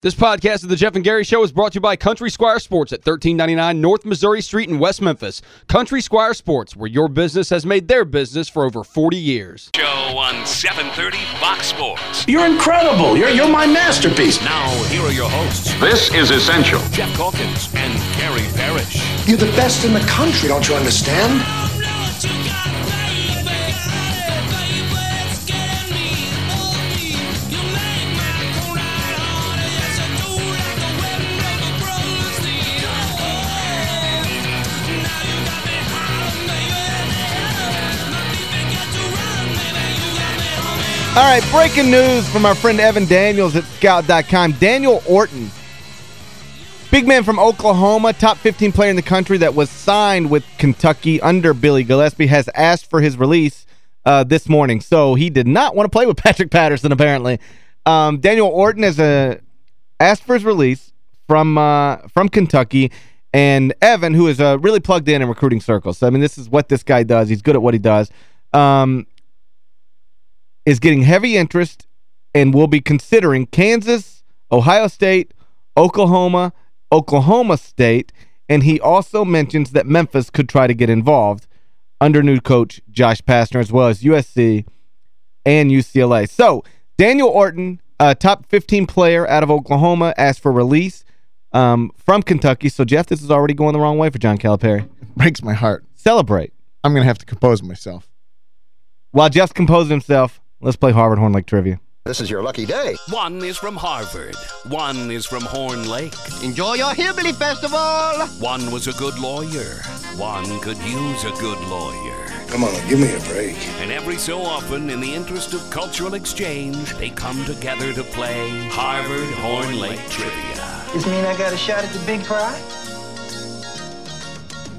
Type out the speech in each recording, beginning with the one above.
This podcast of the Geoff and Gary Show is brought to you by Country Squire Sports at 1399 North Missouri Street in West Memphis. Country Squire Sports, where your business has made their business for over 40 years. Show on 730 Fox Sports. You're incredible. You're, you're my masterpiece. Now, here are your hosts, This is essential. Geoff Calkins and Gary Parrish. You're the best in the country, don't you understand? All right, breaking news from our friend Evan Daniels at Scout.com. Daniel Orton, big man from Oklahoma, top 15 player in the country that was signed with Kentucky under Billy Gillispie, has asked for his release uh, this morning. So he did not want to play with Patrick Patterson, apparently. Um, Daniel Orton has uh, asked for his release from uh, from Kentucky. And Evan, who is uh, really plugged in in recruiting circles. So, I mean, this is what this guy does. He's good at what he does. Um, is getting heavy interest and will be considering Kansas, Ohio State, Oklahoma, Oklahoma State, and he also mentions that Memphis could try to get involved under new coach Josh Pastner as well as USC and UCLA. So, Daniel Orton, a top 15 player out of Oklahoma, asked for release um, from Kentucky. So, Geoff, this is already going the wrong way for John Calipari. breaks my heart. Celebrate. I'm going to have to compose myself. While Geoff's composing himself, let's play Harvard Horn Lake Trivia. This is your lucky day. One is from Harvard. One is from Horn Lake. Enjoy your Hillbilly Festival! One was a good lawyer. One could use a good lawyer. Come on, give me a break. And every so often, in the interest of cultural exchange, they come together to play Harvard Horn Lake Trivia. Does mean I got a shot at the big prize?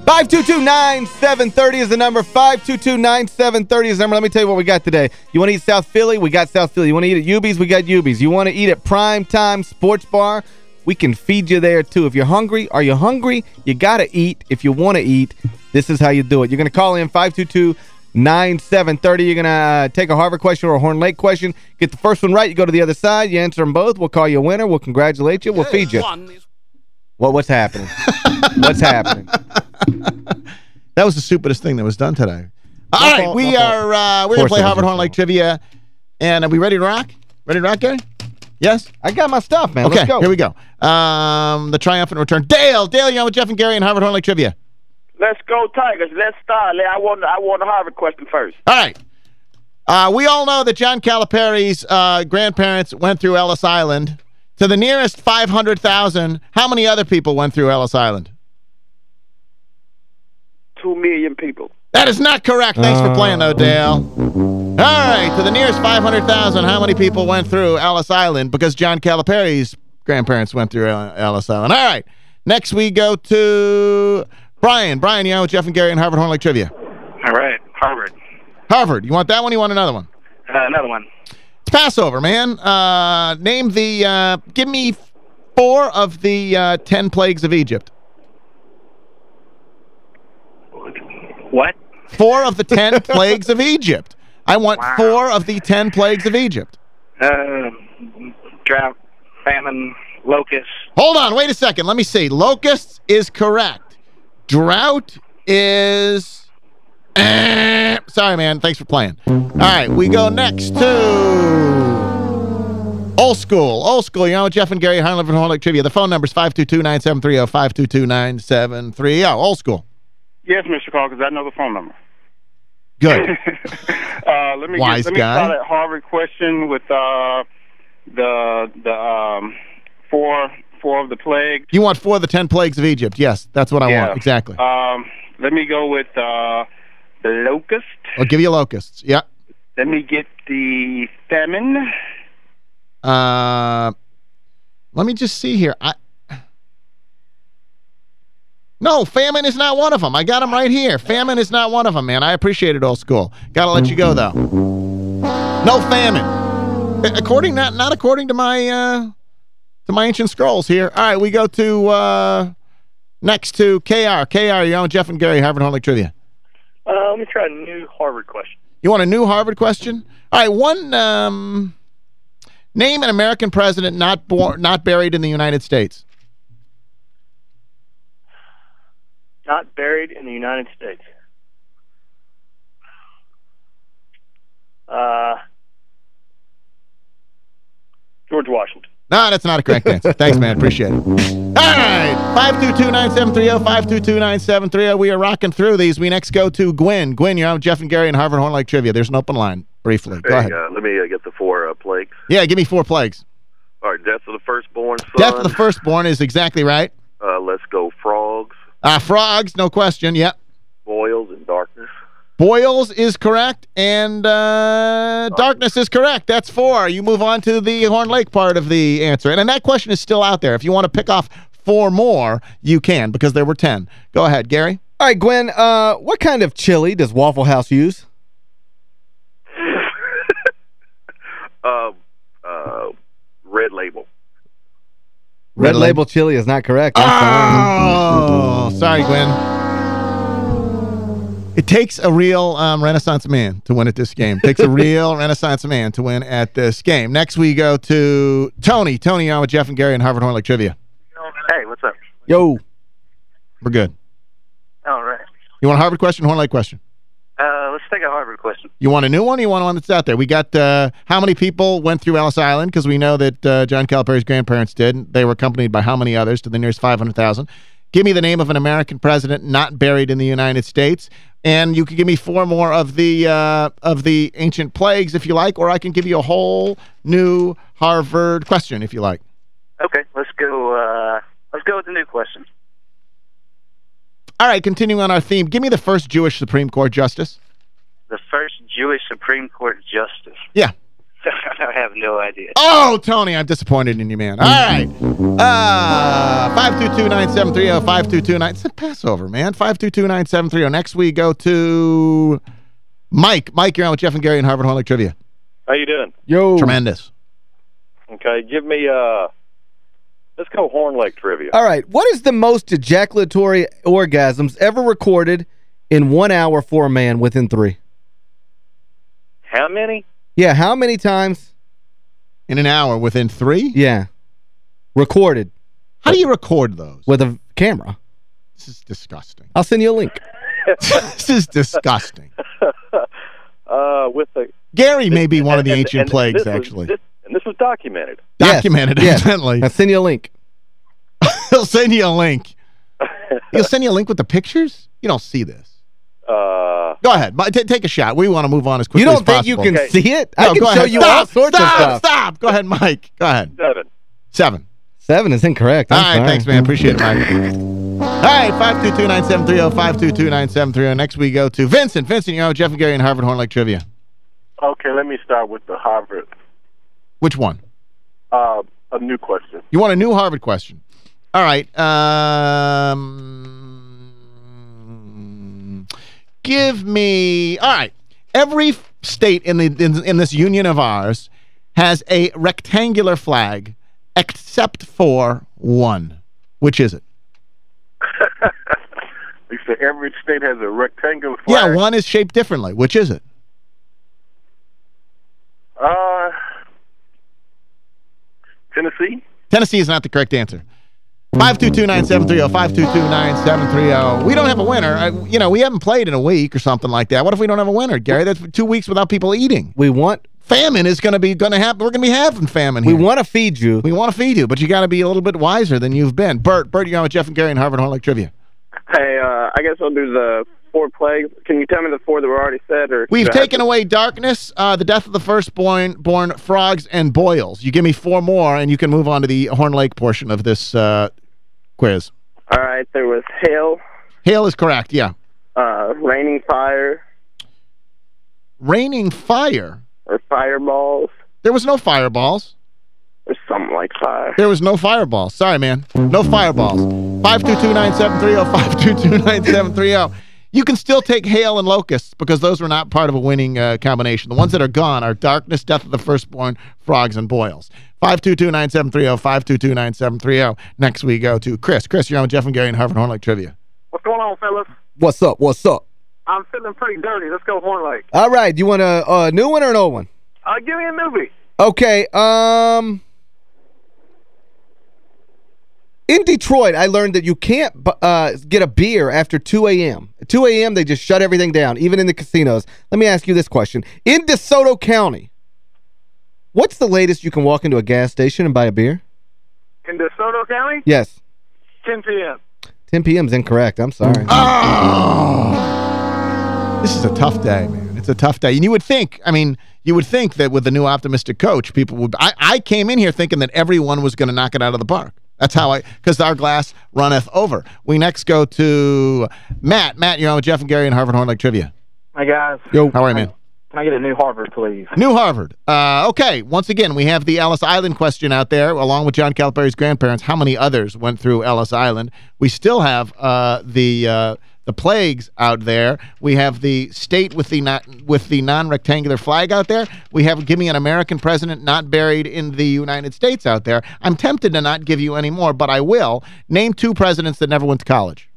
522-9730 is the number. 522-9730 is the number. Let me tell you what we got today. You want to eat South Philly? We got South Philly. You want to eat at Ubies? We got Ubies. You want to eat at Prime Time Sports Bar? We can feed you there, too. If you're hungry, are you hungry? You got to eat. If you want to eat, this is how you do it. You're going to call in 522 9730. You're going to uh, take a Harvard question or a Horn Lake question. Get the first one right. You go to the other side. You answer them both. We'll call you a winner. We'll congratulate you. We'll feed you. What, what's happening? what's happening? That was the stupidest thing that was done today. All My right, fault, we my fault. are uh, we're gonna play Harvard your Horn Lake. Trivia. And are we ready to rock? Ready to rock, Gary? Yes? I got my stuff, man. Okay, Let's go. here we go. Um, the triumphant return. Dale, Dale, you on with Geoff and Gary and Harvard Horn Lake Trivia. Let's go Tigers. Let's start. I want I want a Harvard question first. All right. Uh, we all know that John Calipari's uh, grandparents went through Ellis Island. To the nearest 500,000, how many other people went through Ellis Island? Two million people. That is not correct. Thanks for playing, though, Dale. All right, to the nearest 500,000, how many people went through Ellis Island? Because John Calipari's grandparents went through Ellis Island. All right, next we go to Brian. Brian, you know Geoff and Gary and Harvard Horn Lake Trivia. All right, Harvard. Harvard, you want that one? You want another one? Uh, another one. It's Passover, man. Uh, name the, uh, give me four of the uh, 10 plagues of Egypt. What? Four of the 10 plagues of Egypt. I want Wow. four of the 10 plagues of Egypt. Uh, drought, famine, locust. Hold on, wait a second. Let me see. Locusts is correct. Drought is... Eh. Sorry, man. Thanks for playing. All right, we go next to... Old School. Old School. You know, Geoff and Gary Harlan from Horn Lake Trivia. The phone number is 522-9730, 522-9730. Oh, Old School. Yes, Mr. Calkins, I know the phone number. Good. uh, let me Wise get, let me guy. start at Harvard question with uh, the the um, four four of the plagues. You want four of the 10 plagues of Egypt. Yes, that's what I Yeah. want. Exactly. Um, let me go with uh, the locust. I'll give you locusts. Yeah. Let me get the famine. Uh, let me just see here. I No, famine is not one of them. I got them right here. Famine is not one of them, man. I appreciate it, old school. Got to let you go, though. No famine. According not not according to my uh to my ancient scrolls here. All right, we go to uh next to KR. KR, you're on Geoff and Gary, Harvard Horn Lake Trivia. Uh, let me try a new Harvard question. You want a new Harvard question? All right, one um Name an American president not born, not buried in the United States. Not buried in the United States. Uh, George Washington. No, that's not a correct answer. Thanks, man. Appreciate it. All right. 522-9730, 522-9730. We are rocking through these. We next go to Gwen. Gwen, you're on with Geoff and Gary and Harvard Horn Lake Trivia. There's an open line, briefly. Go Hey, ahead. uh, let me uh, get the four uh, plagues. Yeah, give me four plagues. All right, death of the firstborn son. Death of the firstborn is exactly right. Uh, let's go frogs, Uh, frogs, no question. Yep. boils, and darkness. Boils is correct, and uh, darkness is correct. That's four. You move on to the Horn Lake part of the answer. And, and that question is still out there. If you want to pick off four more, you can, because there were 10. Go ahead, Gary. All right, Gwen, uh, what kind of chili does Waffle House use? Uh, uh, red label. Red, Label chili is not correct. I'm Oh, sorry, Gwen. It takes a real um, Renaissance man to win at this game. It takes a real Renaissance man to win at this game. Next, we go to Tony. Tony on with Geoff and Gary and Harvard Horn Lake Trivia. Hey, what's up? Yo. We're good. All right. You want a Harvard question, Horn Lake question? Uh, let's take a Harvard question. You want a new one or you want one that's out there? We got uh, how many people went through Ellis Island? Because we know that uh, John Calipari's grandparents did. They were accompanied by how many others to the nearest 500,000? Give me the name of an American president not buried in the United States. And you can give me four more of the uh, of the ancient plagues if you like, or I can give you a whole new Harvard question if you like. Okay, let's go. Uh, let's go with the new question. All right, continuing on our theme, give me the first Jewish Supreme Court justice. The first Jewish Supreme Court justice. Yeah. I have no idea. Oh, Tony, I'm disappointed in you, man. All right. Uh, 522-9730, 522-9. It's a Passover, man. 522-9730. Next we go to Mike. Mike, you're on with Geoff and Gary and Harvard Horn Lake Trivia. How you doing? Yo. Tremendous. Okay, give me, uh, let's go Horn Lake trivia. All right. What is the most ejaculatory orgasms ever recorded in one hour for a man within three? How many? Yeah, how many times? In an hour, within three? Yeah. Recorded How do you record those? with a camera. This is disgusting. I'll send you a link. this is disgusting. Uh, with the... Gary may be one of the and- ancient and plagues, this was- actually. this- and this was documented. Documented, Yes. Yes. evidently. I'll send you a link. He'll send you a link. He'll send you a link with the pictures? You don't see this. Uh, Go ahead. T- Take a shot. We want to move on as quickly You don't think you possible. can see it? No, I can go show ahead. you stop, all sorts stop, of stuff. Stop. Go ahead, Mike. Go ahead. seven. Seven. Seven is incorrect. All I'm right, sorry. thanks, man. Appreciate it, Mike. All right, 522-9730, 522-9730. Next we go to Vincent. Vincent, you're on with Geoff and Gary and Harvard Horn Lake Trivia. Okay, let me start with the Harvard. Which one? Uh, a new question. You want a new Harvard question? All right. Um, give me... All right. Every state in, the, in, in this union of ours has a rectangular flag except for one. Which is it? You said every state has a rectangular flag? Yeah, one is shaped differently. Which is it? Uh, Tennessee. Tennessee is not the correct answer. 522-9730, 522-9730. We don't have a winner. I, you know, we haven't played in a week or something like that. What if we don't have a winner, Gary? That's two weeks without people eating. We want Famine is going to be going to happen. We're going to be having famine we want to feed you. we want to feed you, but you got to be a little bit wiser than you've been. Bert, Bert, you're on with Geoff and Gary and Harvard Horn Lake Trivia. Hey, uh, I guess I'll do the four plagues. Can you tell me the four that were already said? or We've do I have taken away darkness, uh, the death of the firstborn, born frogs, and boils. You give me four more, and you can move on to the Horn Lake portion of this uh, quiz. All right, there was hail, Hail is correct, yeah. uh, raining fire, Raining fire. or fireballs, There was no fireballs. or something like fire. There was no fireballs. Sorry, man. No fireballs. 522-9730, 522-9730. You can still take hail and locusts because those were not part of a winning uh, combination. The ones that are gone are darkness, death of the firstborn, frogs, and boils. 522-9730, 522-9730. Next we go to Chris. Chris, you're on with Geoff and Gary and Harvard Horn Lake Trivia. What's going on, fellas? What's up? What's up? I'm feeling pretty dirty. Let's go Horn Lake. All right. You want a, a new one or an old one? Uh, give me a newbie. Okay, um... In Detroit, I learned that you can't uh, get a beer after 2 a.m. 2 a.m., they just shut everything down, even in the casinos. Let me ask you this question. In DeSoto County, what's the latest you can walk into a gas station and buy a beer? In DeSoto County, Yes. 10 p.m. 10 p.m. is incorrect. I'm sorry. Oh! This is a tough day, man. It's a tough day. And you would think, I mean, you would think that with the new optimistic coach, people would... I, I came in here thinking that everyone was going to knock it out of the park. That's how I... Because our glass runneth over. We next go to Matt. Matt, you're on with Geoff and Gary and Harvard Horn Lake Trivia. Hi, guys. Yo. How are you, man? Can I get a new Harvard, please? New Harvard. Uh, okay, once again, we have the Ellis Island question out there, along with John Calipari's grandparents. How many others went through Ellis Island? We still have uh, the uh, the plagues out there. We have the state with the not with the non-rectangular flag out there. We have give me an American president not buried in the United States out there. I'm tempted to not give you any more, but I will. Name two presidents that never went to college.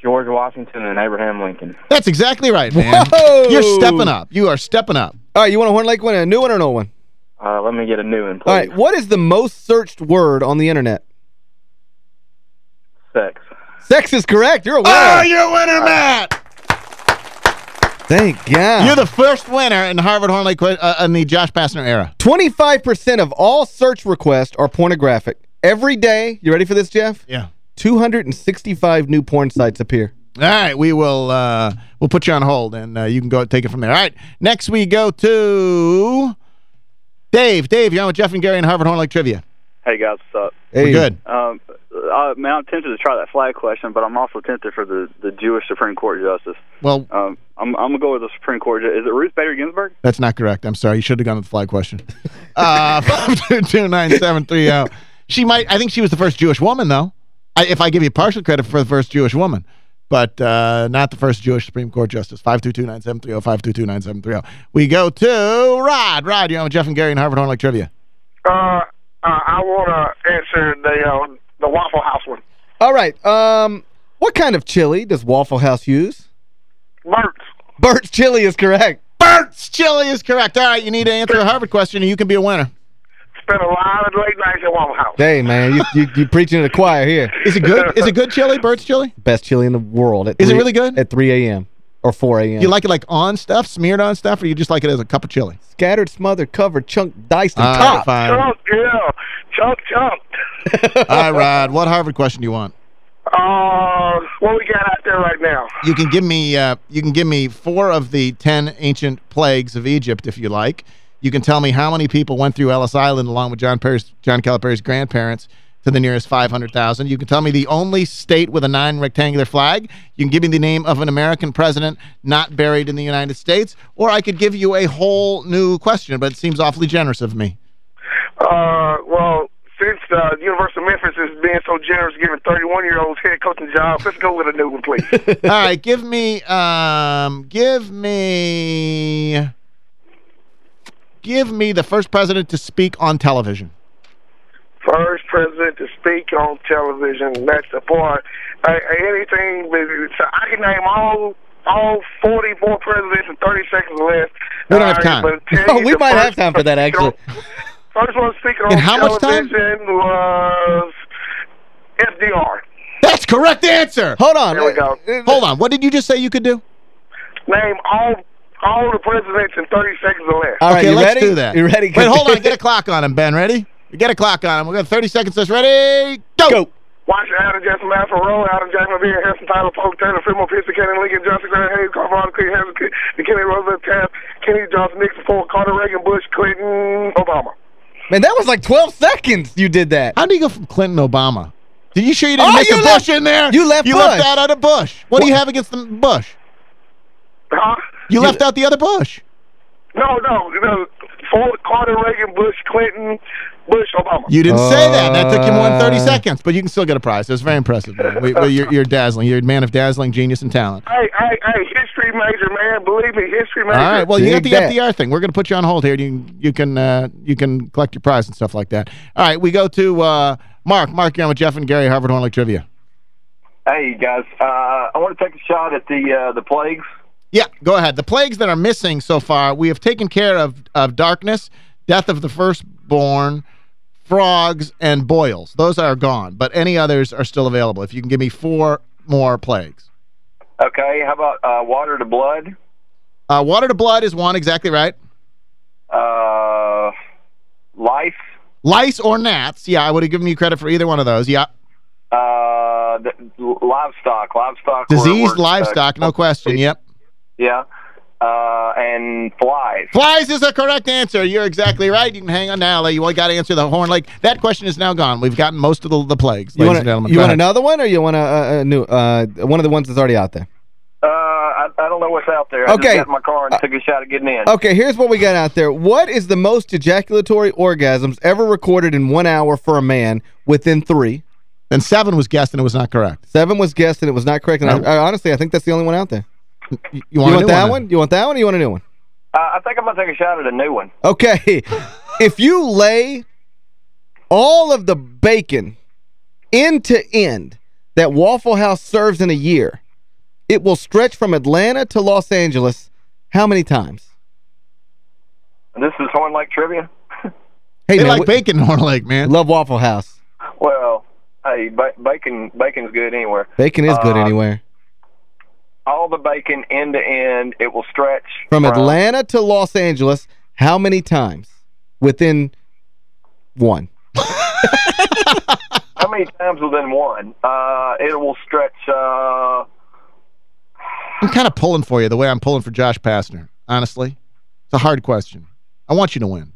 George Washington and Abraham Lincoln. That's exactly right, man. Whoa! You're stepping up. You are stepping up. All right, you want a Horn Lake one, a new one or an old one? Uh, let me get a new one, please. All right, what is the most searched word on the internet? Sex. Sex is correct. You're a winner. Oh, you're a winner, Matt! Thank God. You're the first winner in Harvard Horn Lake uh, in the Josh Pastner era. 25% of all search requests are pornographic. Every day, you ready for this, Geoff? Yeah. 265 new porn sites appear. All right, we will uh, we'll put you on hold, and uh, you can go take it from there. All right, next we go to Dave. Dave, you're on with Geoff and Gary and Harvard Horn Lake Trivia. Hey guys, what's up? Hey. We're good. Um, I, man, I'm tempted to try that flag question, but I'm also tempted for the the Jewish Supreme Court justice. Well, Um, I'm I'm gonna go with the Supreme Court. Is it Ruth Bader Ginsburg? that's not correct. I'm sorry. You should have gone with the flag question. uh, 5229730. oh. She might, I think she was the first Jewish woman, though. I, if I give you partial credit for the first Jewish woman. But uh, not the first Jewish Supreme Court justice. 5229730, 5229730. We go to Rod. Rod, you're on with Geoff and Gary and Harvard Horn Lake Trivia. Uh, uh, I want to answer the uh, the Waffle House one. All right. Um, what kind of chili does Waffle House use? Mertz. Bert's chili is correct. Bert's Chili is correct. All right, you need to answer a Harvard question, and you can be a winner. Spent a lot of late nights at Waffle House. Hey, man, you, you, you preaching to the choir here. Is it good? Is it good chili, Bert's Chili? Best chili in the world. At Is it really good? At 3 a.m. or 4 a.m. You like it like on stuff, smeared on stuff, or you just like it as a cup of chili? Scattered, smothered, covered, chunk, diced, and All right, topped. fine. Chunk, yeah. Chunk, chunk. All right, Rod, what Harvard question do you want? Uh, what we got out there right now? You can give me uh, you can give me four of the ten ancient plagues of Egypt if you like. You can tell me how many people went through Ellis Island along with John Perry's, John Calipari's grandparents to the nearest 500,000. You can tell me the only state with a nine-rectangular flag. You can give me the name of an American president not buried in the United States. Or I could give you a whole new question, but it seems awfully generous of me. Uh, well, since uh, the University of Memphis is being so generous giving 31-year-olds head coaching jobs, let's go with a new one, please. All right, give me, um, give me, give me the first president to speak on television. First president to speak on television. That's the part. Uh, anything, so I can name all all 44 presidents in 30 seconds or less. We don't have time. but tell Oh, we might have time for that, actually. First one speaking on In how much time? television was FDR. That's correct answer. Hold on. There we go. Uh, Hold on. What did you just say you could do? Name all all the presidents in 30 seconds or less. All right, okay, you let's ready? do that. You ready? Wait, hold on. Get a clock on him, Ben. Ready? Get a clock on him. We're going 30 seconds. Says ready. Go. Go. Washington, Adam Jackson, Malcolm Rowe, Adam Jackson, Beer, Harrison, Tyler, Polk, Taylor, Fillmore, Pittsburgh, Kennedy, Lincoln, Johnson, Grant, Hayes, Carvalho, Cleveland, Harrison, Ke- Kennedy, Roosevelt, Taft, Kennedy, Johnson, Nixon, Ford, Carter, Reagan, Bush, Clinton, Obama. Man, that was like 12 seconds you did that. How do you go from Clinton Obama? Did you sure you didn't Oh, make you the left- Bush in there? you left You Bush. left out other Bush. What, do you have against the Bush? Huh? You left out the other Bush. No, no, no. Ford, Carter, Reagan, Bush, Clinton, Bush, Obama. You didn't say that. That took you more than 30 Uh. seconds, but you can still get a prize. It was very impressive, man. We, we, you're, you're dazzling. You're a man of dazzling genius and talent. Hey, hey, hey, history major, man. Believe me, history major. All right. Well, you got the that. FDR thing. We're going to put you on hold here. You you can uh, you can collect your prize and stuff like that. All right. We go to uh, Mark. Mark, you're on with Geoff and Gary, Harvard Horn Lake Trivia. Hey guys, uh, I want to take a shot at the uh, the plagues. Yeah, go ahead. The plagues that are missing so far, we have taken care of, of darkness, death of the firstborn, frogs, and boils. Those are gone, but any others are still available. If you can give me four more plagues. Okay, how about uh, water to blood? Uh, water to blood is one, exactly right. Uh, lice? Lice or gnats. Yeah, I would have given you credit for either one of those. Yeah. Uh, the, livestock. Livestock. Diseased uh, livestock, no question. Yep. Yeah. Uh, and flies. Flies is the correct answer. You're exactly right. You can hang on now. You got to answer the Horn Lake That question is now gone. We've gotten most of the, the plagues, You ladies want, and gentlemen. you Go want ahead. another one, or you want a, a, a new uh, one of the ones that's already out there? Uh, I, I don't know what's out there. I Okay. Just got in my car and took a shot at getting in. Okay, here's what we got out there. What is the most ejaculatory orgasms ever recorded in one hour for a man within three? Then seven was guessed and it was not correct. Seven was guessed and it was not correct. And No. I, I, honestly, I think that's the only one out there. You, you You want, want, a new that one? one? You want that one or you want a new one? Uh, I think I'm going to take a shot at a new one. Okay. if you lay all of the bacon end to end that Waffle House serves in a year, it will stretch from Atlanta to Los Angeles how many times? This is Horn Lake Trivia? Hey, They man, like bacon Horn Lake, man. love Waffle House. Well, hey, ba bacon bacon's good anywhere. Bacon is good Uh, anywhere. All the bacon end to end, it will stretch From Atlanta to Los Angeles, how many times? Within one. How many times within one? Uh, it will stretch. Uh, I'm kind of pulling for you the way I'm pulling for Josh Pastner, honestly. It's a hard question. I want you to win.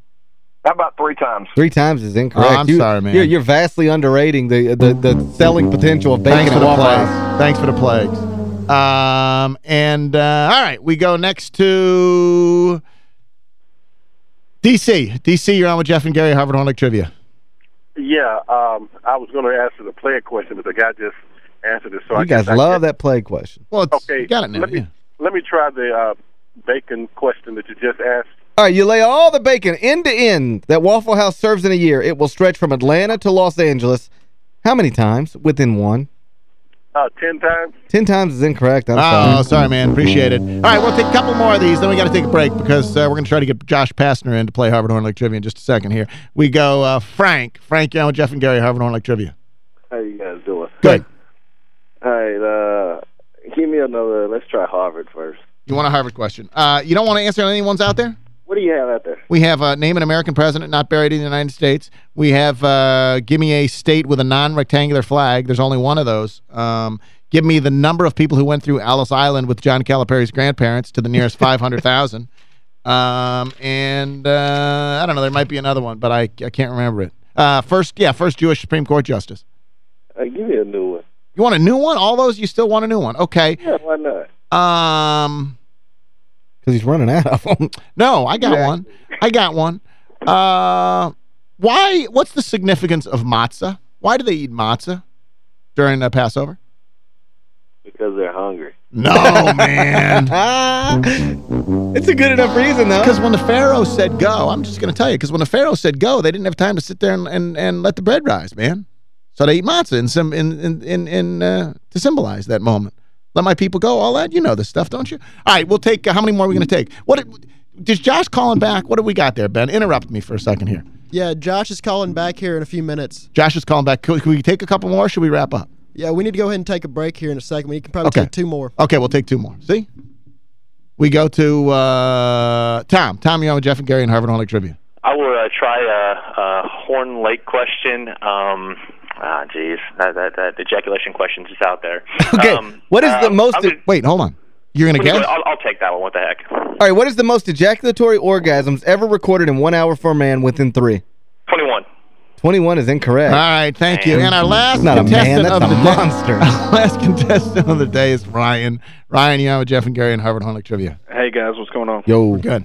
how about three times? Three times is incorrect. Oh, I'm You- sorry, man. You're, you're vastly underrating the, the the selling potential of bacon Thanks for the plagues. Thanks for the plagues. Um, and, uh, all right, we go next to D.C. D.C., you're on with Geoff and Gary, Harvard Horn Lake Trivia. Yeah, um, I was going to answer the player question, but the guy just answered it. So I You guys guess I love guess- that plague question. Well, it's, Okay, you got it now, let me yeah. let me try the uh, bacon question that you just asked. All right, you lay all the bacon end to end that Waffle House serves in a year. It will stretch from Atlanta to Los Angeles. How many times? Within one. Uh, ten times. Ten times is incorrect. I'm Oh, sorry. sorry, man. Appreciate it. All right, we'll take a couple more of these, then we got to take a break because uh, we're going to try to get Josh Pastner in to play Harvard Horn Lake Trivia in just a second here. We go uh, Frank. Frank, you're on with Geoff and Gary, Harvard Horn Lake Trivia. How you guys doing? Good. All right, uh, give me another. Let's try Harvard first. You want a Harvard question. Uh, you don't want to answer anyone's out there? What do you have out there? We have uh, name an American president not buried in the United States. We have uh, give me a state with a non-rectangular flag. There's only one of those. Um, give me the number of people who went through Ellis Island with John Calipari's grandparents to the nearest 500,000. Um, and uh, I don't know, there might be another one, but I, I can't remember it. Uh, first, yeah, first Jewish Supreme Court justice. I give you a new one. You want a new one? All those, you still want a new one. Okay. Yeah, why not? Um, Because he's running out of them. No, I got one. I got one. Uh, why? What's the significance of matzah? Why do they eat matzah during uh, Passover? Because they're hungry. No, man. it's a good enough reason, though. Because when the Pharaoh said go, I'm just going to tell you, because when the Pharaoh said go, they didn't have time to sit there and, and, and let the bread rise, man. So they eat matzah in, sim, in, in, in, in uh, to symbolize that moment. Let my people go, all that. You know this stuff, don't you? All right, we'll take, uh, how many more are we going to take? What? Is Josh calling back? What have we got there, Ben? Interrupt me for a second here. Yeah, Josh is calling back here in a few minutes. Josh is calling back. Can, can we take a couple more or should we wrap up? Yeah, we need to go ahead and take a break here in a second. We can probably Okay. take two more. Okay, we'll take two more. See? We go to uh, Tom. Tom, you're on with Geoff and Gary and Harvard Horn Lake Trivia. I will uh, try a, a Horn Lake question. Um, ah, geez, that, that, that ejaculation question is out there. Okay, Um, what is the um, most... I'm gonna- Wait, hold on. You're going to I'm guess? I'll, I'll take that one. What the heck? All right, what is the most ejaculatory orgasms ever recorded in one hour for a man within three? 21. 21 is incorrect. All right, thank you. And our last It's not a contestant man, of that's the a day, monster. Our last contestant of the day is Ryan. Ryan, you're on with Geoff and Gary and Harvard Horn Lake Trivia. Hey guys, what's going on? Yo. We're good.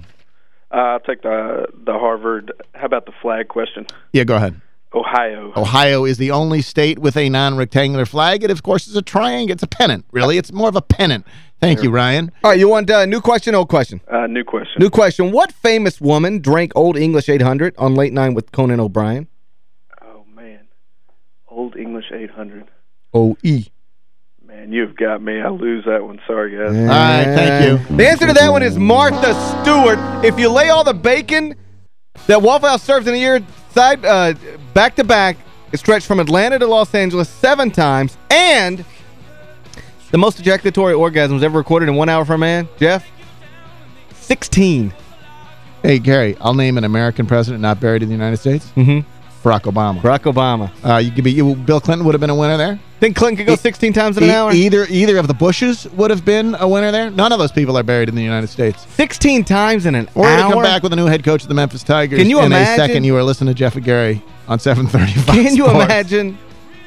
Uh, I'll take the the Harvard. How about the flag question? Yeah, go ahead. Ohio. Ohio is the only state with a non-rectangular flag. It, of course, is a triangle. It's a pennant, really. It's more of a pennant. Thank you, Ryan. All right, you want uh, new question, old question? Uh, new question. New question. What famous woman drank Old English 800 on Late Night with Conan O'Brien? Oh man, Old English 800. O-E. Man, you've got me. I lose that one. Sorry, guys. All right, thank you. The answer to that one is Martha Stewart. If you lay all the bacon that Waffle House serves in a year side uh, back to back, it stretched from Atlanta to Los Angeles seven times, and the most ejaculatory orgasms ever recorded in one hour for a man, Geoff, 16. Hey, Gary, I'll name an American president not buried in the United States. Mm-hmm. Barack Obama. Barack Obama. Uh, you could be you, Bill Clinton would have been a winner there. Think Clinton could go 16 times in an E- hour? Either either of the Bushes would have been a winner there. None of those people are buried in the United States. 16 times in an We're going to come back with a new head coach of the Memphis Tigers Can you in imagine? a second. You are listening to Geoff and Gary on 735 Can you Sports. imagine